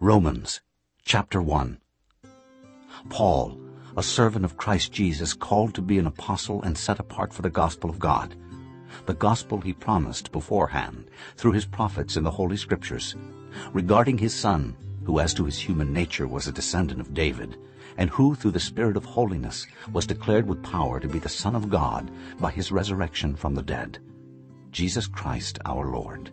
Romans chapter 1 Paul, a servant of Christ Jesus, called to be an apostle and set apart for the gospel of God, the gospel he promised beforehand through his prophets in the Holy Scriptures, regarding his Son, who as to his human nature was a descendant of David, and who through the Spirit of holiness was declared with power to be the Son of God by his resurrection from the dead, Jesus Christ our Lord.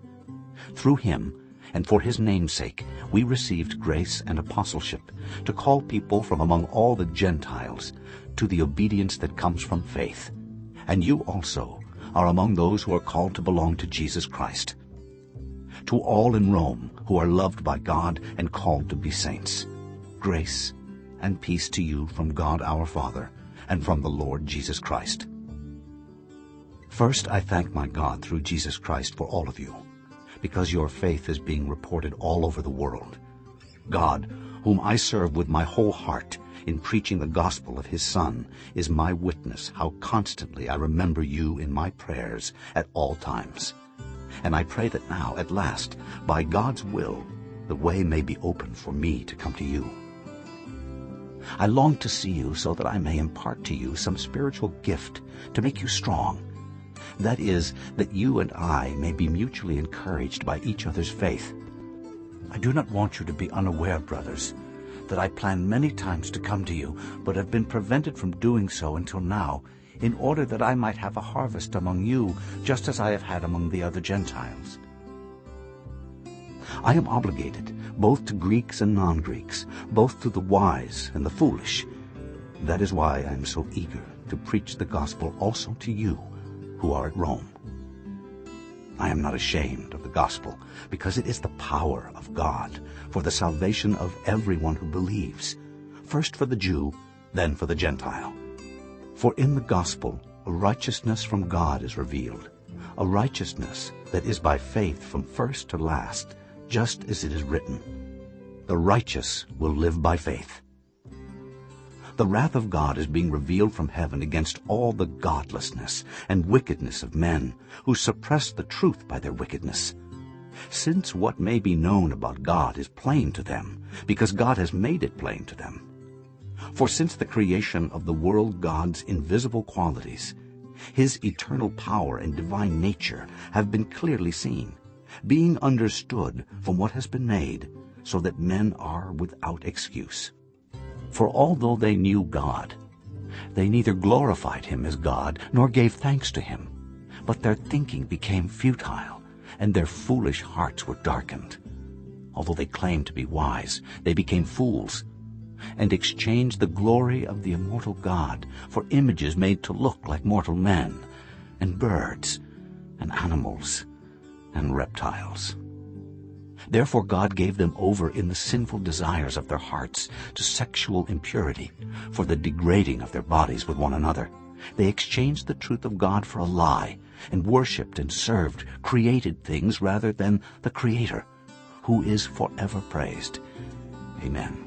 Through him, and for his name's sake, we received grace and apostleship to call people from among all the Gentiles to the obedience that comes from faith. And you also are among those who are called to belong to Jesus Christ. To all in Rome who are loved by God and called to be saints, grace and peace to you from God our Father and from the Lord Jesus Christ. First I thank my God through Jesus Christ for all of you because your faith is being reported all over the world. God, whom I serve with my whole heart in preaching the gospel of his Son, is my witness how constantly I remember you in my prayers at all times. And I pray that now, at last, by God's will, the way may be open for me to come to you. I long to see you so that I may impart to you some spiritual gift to make you strong that is, that you and I may be mutually encouraged by each other's faith. I do not want you to be unaware, brothers, that I planned many times to come to you, but have been prevented from doing so until now, in order that I might have a harvest among you, just as I have had among the other Gentiles. I am obligated both to Greeks and non-Greeks, both to the wise and the foolish. That is why I am so eager to preach the gospel also to you, who are at Rome. I am not ashamed of the gospel, because it is the power of God for the salvation of everyone who believes, first for the Jew, then for the Gentile. For in the gospel a righteousness from God is revealed, a righteousness that is by faith from first to last, just as it is written, The righteous will live by faith. The wrath of God is being revealed from heaven against all the godlessness and wickedness of men who suppress the truth by their wickedness. Since what may be known about God is plain to them, because God has made it plain to them. For since the creation of the world God's invisible qualities, his eternal power and divine nature have been clearly seen, being understood from what has been made, so that men are without excuse. For although they knew God, they neither glorified him as God nor gave thanks to him. But their thinking became futile, and their foolish hearts were darkened. Although they claimed to be wise, they became fools, and exchanged the glory of the immortal God for images made to look like mortal men, and birds, and animals, and reptiles. Therefore God gave them over in the sinful desires of their hearts to sexual impurity, for the degrading of their bodies with one another. They exchanged the truth of God for a lie, and worshipped and served created things rather than the Creator, who is forever praised. Amen.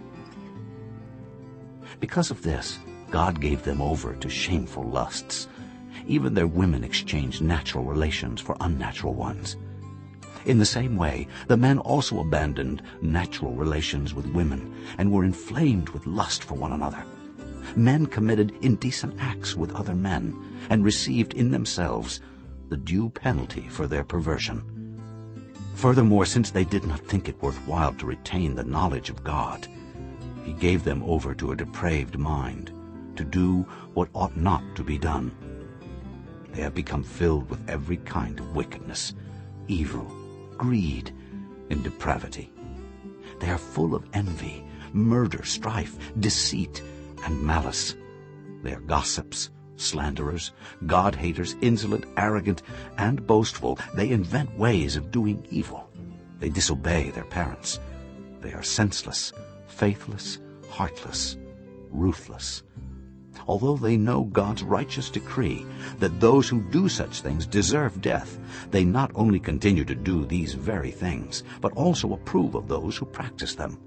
Because of this, God gave them over to shameful lusts. Even their women exchanged natural relations for unnatural ones. In the same way, the men also abandoned natural relations with women and were inflamed with lust for one another. Men committed indecent acts with other men and received in themselves the due penalty for their perversion. Furthermore, since they did not think it worthwhile to retain the knowledge of God, he gave them over to a depraved mind to do what ought not to be done. They have become filled with every kind of wickedness, evil, greed, and depravity. They are full of envy, murder, strife, deceit, and malice. They are gossips, slanderers, God-haters, insolent, arrogant, and boastful. They invent ways of doing evil. They disobey their parents. They are senseless, faithless, heartless, ruthless although they know God's righteous decree that those who do such things deserve death, they not only continue to do these very things, but also approve of those who practice them.